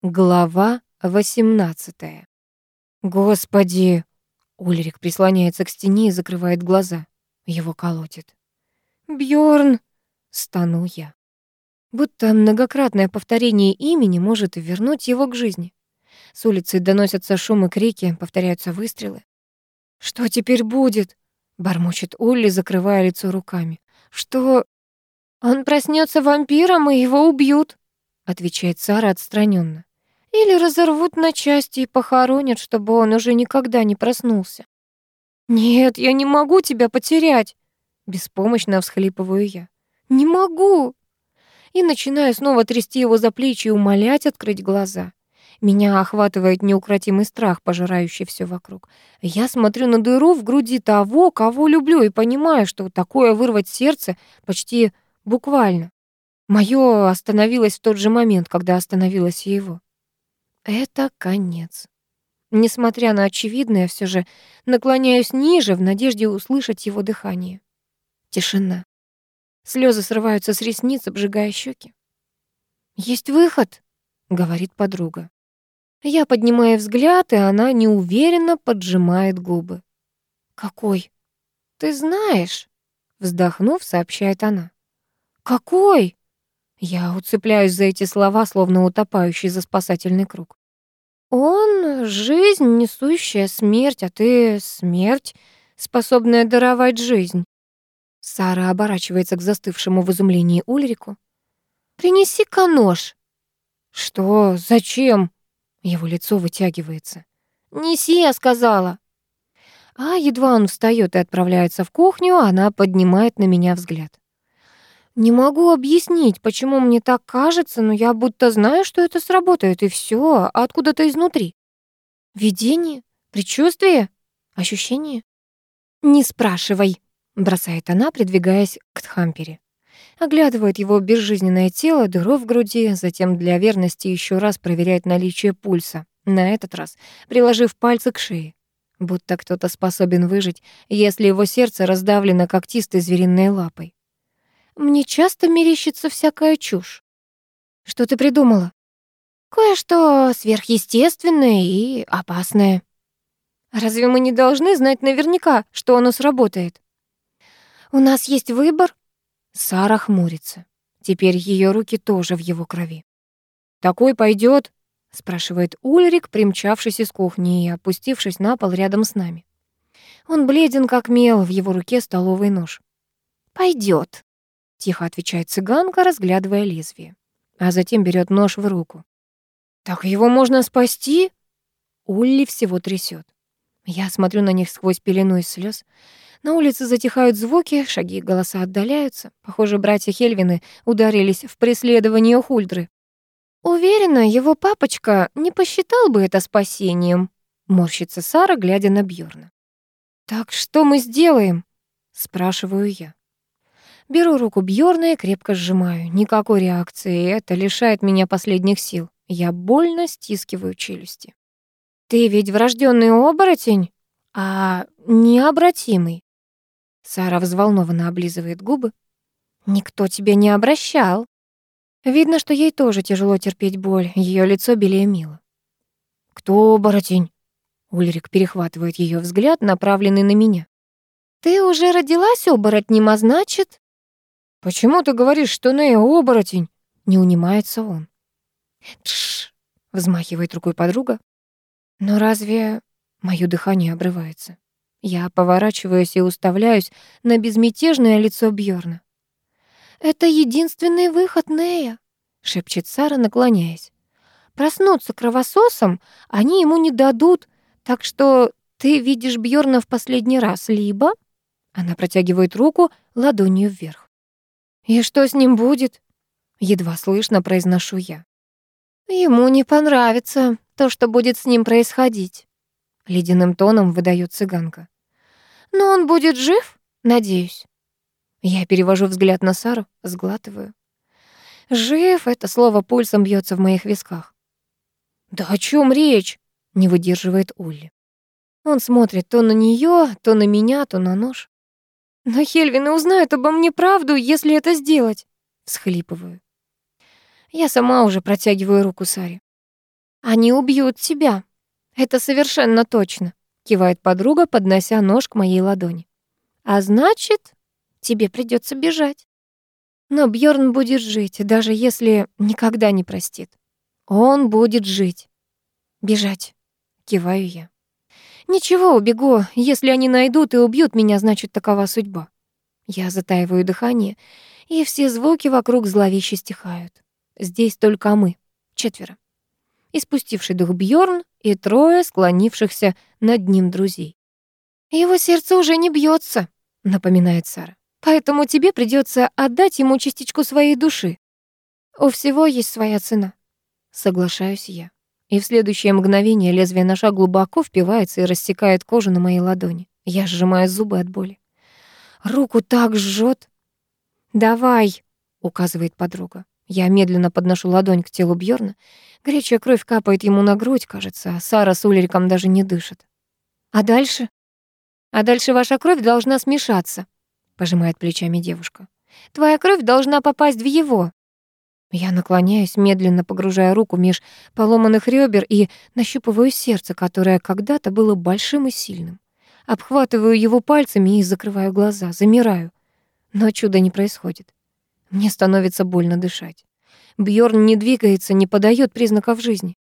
Глава 18. Господи! Ульрик прислоняется к стене и закрывает глаза. Его колотит. Бьорн, стану я. Будто многократное повторение имени может вернуть его к жизни. С улицы доносятся шум и крики, повторяются выстрелы. «Что теперь будет?» — бормочет Улли, закрывая лицо руками. «Что...» «Он проснется вампиром, и его убьют», — отвечает Сара отстраненно. «Или разорвут на части и похоронят, чтобы он уже никогда не проснулся». «Нет, я не могу тебя потерять», — беспомощно всхлипываю я. «Не могу!» И начинаю снова трясти его за плечи и умолять открыть глаза. Меня охватывает неукротимый страх, пожирающий все вокруг. Я смотрю на дыру в груди того, кого люблю, и понимаю, что такое вырвать сердце почти буквально. Моё остановилось в тот же момент, когда остановилось его. Это конец. Несмотря на очевидное, все же наклоняюсь ниже в надежде услышать его дыхание. Тишина. Слезы срываются с ресниц, обжигая щеки. «Есть выход», — говорит подруга. Я поднимаю взгляд, и она неуверенно поджимает губы. «Какой?» «Ты знаешь», — вздохнув, сообщает она. «Какой?» Я уцепляюсь за эти слова, словно утопающий за спасательный круг. «Он — жизнь, несущая смерть, а ты — смерть, способная даровать жизнь». Сара оборачивается к застывшему в изумлении Ульрику. «Принеси-ка нож». «Что? Зачем?» Его лицо вытягивается. «Неси, я сказала». А едва он встает и отправляется в кухню, она поднимает на меня взгляд. Не могу объяснить, почему мне так кажется, но я будто знаю, что это сработает, и все откуда-то изнутри. Видение? Предчувствие? Ощущение? «Не спрашивай», — бросает она, придвигаясь к Тхампере. Оглядывает его безжизненное тело, дыру в груди, затем для верности еще раз проверяет наличие пульса, на этот раз приложив пальцы к шее. Будто кто-то способен выжить, если его сердце раздавлено когтистой звериной лапой. Мне часто мерещится всякая чушь. Что ты придумала? Кое-что сверхъестественное и опасное. Разве мы не должны знать наверняка, что оно сработает? У нас есть выбор. Сара хмурится. Теперь ее руки тоже в его крови. «Такой пойдет? спрашивает Ульрик, примчавшись из кухни и опустившись на пол рядом с нами. Он бледен, как мел, в его руке столовый нож. Пойдет, Тихо отвечает цыганка, разглядывая лезвие. А затем берет нож в руку. «Так его можно спасти?» Улли всего трясет. Я смотрю на них сквозь пелену из слез. На улице затихают звуки, шаги и голоса отдаляются. Похоже, братья Хельвины ударились в преследование Хульдры. Уверена, его папочка не посчитал бы это спасением, морщится Сара, глядя на Бьорна. Так что мы сделаем? спрашиваю я. Беру руку Бьорна и крепко сжимаю. Никакой реакции, это лишает меня последних сил. Я больно стискиваю челюсти. «Ты ведь врожденный оборотень, а необратимый». Сара взволнованно облизывает губы. «Никто тебя не обращал». Видно, что ей тоже тяжело терпеть боль, ее лицо белее мило. «Кто оборотень?» Ульрик перехватывает ее взгляд, направленный на меня. «Ты уже родилась оборотнем, а значит...» «Почему ты говоришь, что Нея оборотень?» Не унимается он. «Тш!» — взмахивает рукой подруга. «Но разве...» Моё дыхание обрывается. Я поворачиваюсь и уставляюсь на безмятежное лицо Бьорна. «Это единственный выход, Нея», — шепчет Сара, наклоняясь. «Проснуться кровососом они ему не дадут, так что ты видишь Бьорна в последний раз, либо...» Она протягивает руку ладонью вверх. «И что с ним будет?» Едва слышно произношу я. «Ему не понравится то, что будет с ним происходить», ледяным тоном выдает цыганка. «Но он будет жив, надеюсь». Я перевожу взгляд на Сару, сглатываю. «Жив» — это слово пульсом бьется в моих висках. «Да о чем речь?» — не выдерживает Улли. Он смотрит то на нее, то на меня, то на нож. Но Хельвины узнают обо мне правду, если это сделать. Схлипываю. Я сама уже протягиваю руку Саре. Они убьют тебя. Это совершенно точно, кивает подруга, поднося нож к моей ладони. А значит, тебе придется бежать. Но Бьорн будет жить, даже если никогда не простит. Он будет жить. Бежать, киваю я. Ничего, убегу. Если они найдут и убьют меня, значит, такова судьба. Я затаиваю дыхание, и все звуки вокруг зловеще стихают. Здесь только мы, четверо. И спустивший дух Бьорн и трое склонившихся над ним друзей. Его сердце уже не бьется, напоминает Сара. Поэтому тебе придется отдать ему частичку своей души. У всего есть своя цена. Соглашаюсь я. И в следующее мгновение лезвие ножа глубоко впивается и рассекает кожу на моей ладони. Я сжимаю зубы от боли. Руку так жжет. «Давай», — указывает подруга. Я медленно подношу ладонь к телу Бьорна. Горячая кровь капает ему на грудь, кажется, а Сара с Ульриком даже не дышит. «А дальше?» «А дальше ваша кровь должна смешаться», — пожимает плечами девушка. «Твоя кровь должна попасть в его». Я наклоняюсь, медленно погружая руку меж поломанных ребер и нащупываю сердце, которое когда-то было большим и сильным. Обхватываю его пальцами и закрываю глаза, замираю. Но чуда не происходит. Мне становится больно дышать. Бьорн не двигается, не подает признаков жизни.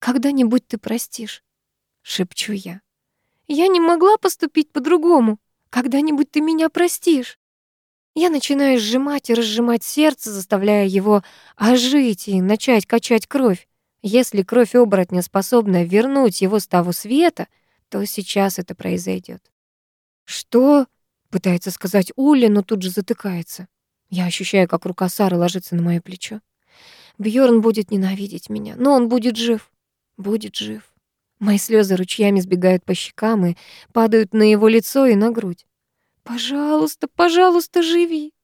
«Когда-нибудь ты простишь», — шепчу я. «Я не могла поступить по-другому. Когда-нибудь ты меня простишь». Я начинаю сжимать и разжимать сердце, заставляя его ожить и начать качать кровь. Если кровь оборотня способна вернуть его с света, то сейчас это произойдет. «Что?» — пытается сказать Уля, но тут же затыкается. Я ощущаю, как рука Сары ложится на моё плечо. Бьорн будет ненавидеть меня, но он будет жив. Будет жив. Мои слезы ручьями сбегают по щекам и падают на его лицо и на грудь. Пожалуйста, пожалуйста, живи.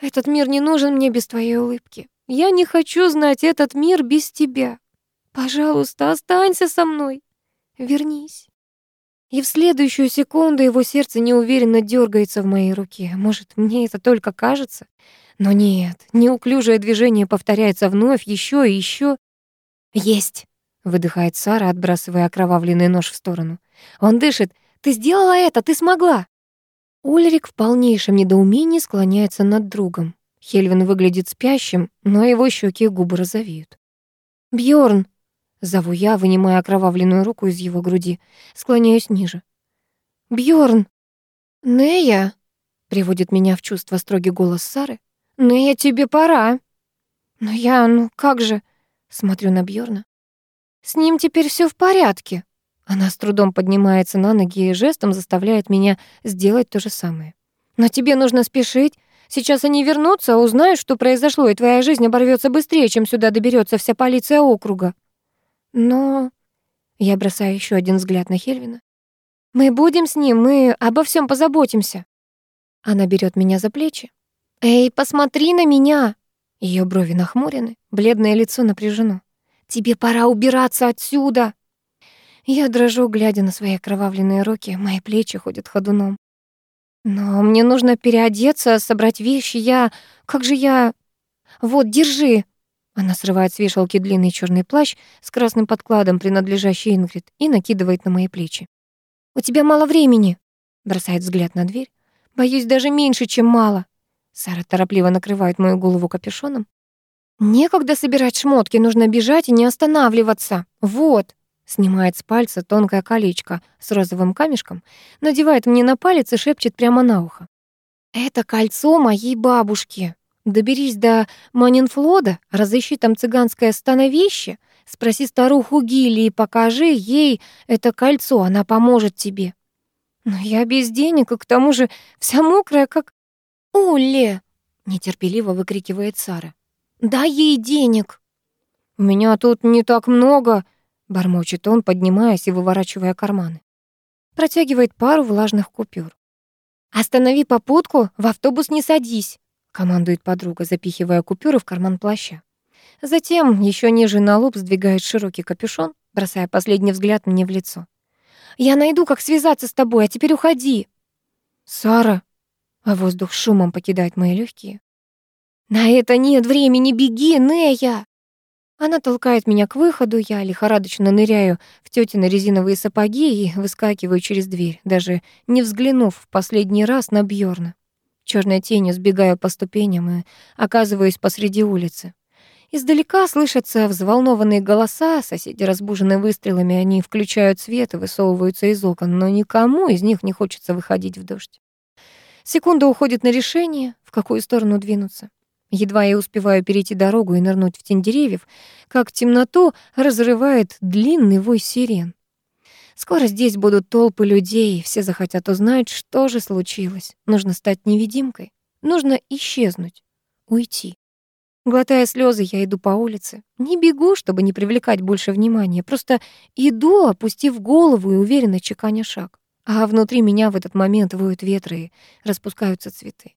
Этот мир не нужен мне без твоей улыбки. Я не хочу знать этот мир без тебя. Пожалуйста, останься со мной. Вернись. И в следующую секунду его сердце неуверенно дергается в моей руке. Может, мне это только кажется? Но нет, неуклюжее движение повторяется вновь, еще и еще. «Есть!» — выдыхает Сара, отбрасывая окровавленный нож в сторону. «Он дышит! Ты сделала это! Ты смогла!» Ульрик в полнейшем недоумении склоняется над другом. Хельвин выглядит спящим, но его щеки и губы розовеют. Бьорн, зову я, вынимая окровавленную руку из его груди, склоняюсь ниже. Бьорн, Нея, приводит меня в чувство строгий голос Сары. Нея, тебе пора. Но я, ну как же, смотрю на Бьорна. С ним теперь все в порядке. Она с трудом поднимается на ноги и жестом заставляет меня сделать то же самое. «Но тебе нужно спешить. Сейчас они вернутся, узнают, что произошло, и твоя жизнь оборвется быстрее, чем сюда доберется вся полиция округа». «Но...» Я бросаю еще один взгляд на Хельвина. «Мы будем с ним, мы обо всем позаботимся». Она берет меня за плечи. «Эй, посмотри на меня!» Ее брови нахмурены, бледное лицо напряжено. «Тебе пора убираться отсюда!» Я дрожу, глядя на свои окровавленные руки, мои плечи ходят ходуном. Но мне нужно переодеться, собрать вещи, я... Как же я... Вот, держи. Она срывает с вешалки длинный черный плащ с красным подкладом, принадлежащий Ингрид, и накидывает на мои плечи. «У тебя мало времени», — бросает взгляд на дверь. «Боюсь, даже меньше, чем мало». Сара торопливо накрывает мою голову капюшоном. «Некогда собирать шмотки, нужно бежать и не останавливаться. Вот». Снимает с пальца тонкое колечко с розовым камешком, надевает мне на палец и шепчет прямо на ухо. «Это кольцо моей бабушки. Доберись до Манинфлода, разыщи там цыганское становище, спроси старуху Гилли и покажи ей это кольцо, она поможет тебе». Но я без денег, и к тому же вся мокрая, как... «Уле!» — нетерпеливо выкрикивает Сара. «Дай ей денег!» «У меня тут не так много», Бормочет он, поднимаясь и выворачивая карманы. Протягивает пару влажных купюр. «Останови попутку, в автобус не садись», командует подруга, запихивая купюры в карман плаща. Затем еще ниже на лоб сдвигает широкий капюшон, бросая последний взгляд мне в лицо. «Я найду, как связаться с тобой, а теперь уходи!» «Сара!» А воздух шумом покидает мои легкие. «На это нет времени, беги, Нея!» Она толкает меня к выходу, я лихорадочно ныряю в тётины резиновые сапоги и выскакиваю через дверь, даже не взглянув в последний раз на Бьорна. Черной тенью сбегаю по ступеням и оказываюсь посреди улицы. Издалека слышатся взволнованные голоса, соседи разбужены выстрелами, они включают свет и высовываются из окон, но никому из них не хочется выходить в дождь. Секунда уходит на решение, в какую сторону двинуться. Едва я успеваю перейти дорогу и нырнуть в тень деревьев, как темноту разрывает длинный вой сирен. Скоро здесь будут толпы людей, все захотят узнать, что же случилось. Нужно стать невидимкой, нужно исчезнуть, уйти. Глотая слезы, я иду по улице. Не бегу, чтобы не привлекать больше внимания, просто иду, опустив голову и уверенно чеканя шаг. А внутри меня в этот момент воют ветры и распускаются цветы.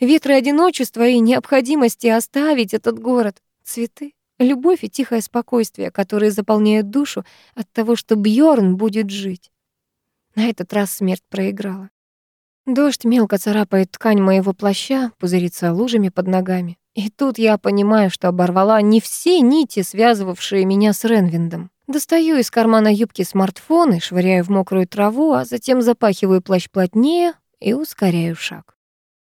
Ветры одиночества и необходимости оставить этот город. Цветы, любовь и тихое спокойствие, которые заполняют душу от того, что Бьорн будет жить. На этот раз смерть проиграла. Дождь мелко царапает ткань моего плаща, пузырится лужами под ногами. И тут я понимаю, что оборвала не все нити, связывавшие меня с Ренвиндом. Достаю из кармана юбки смартфон и швыряю в мокрую траву, а затем запахиваю плащ плотнее и ускоряю шаг.